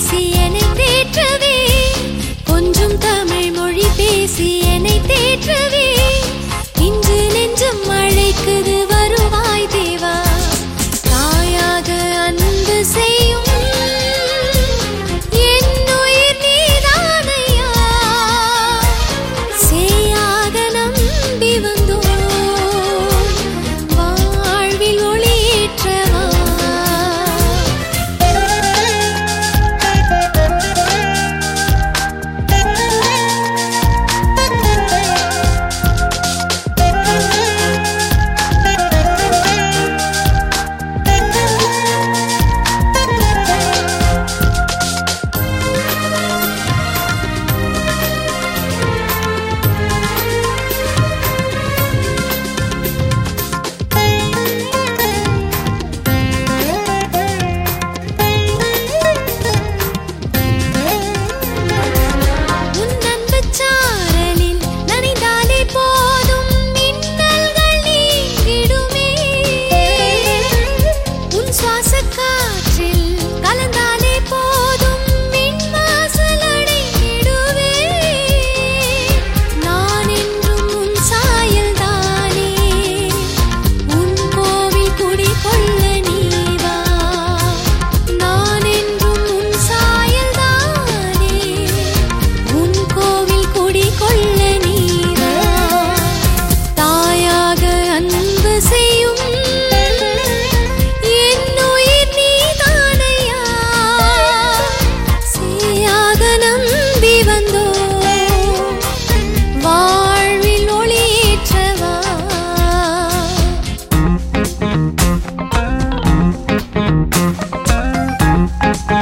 sí.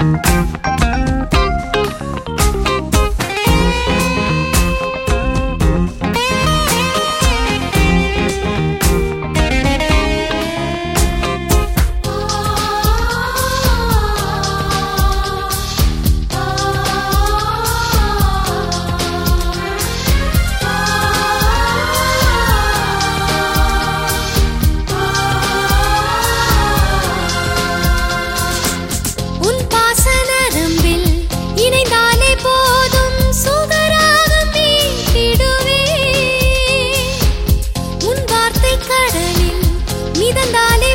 Thank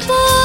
people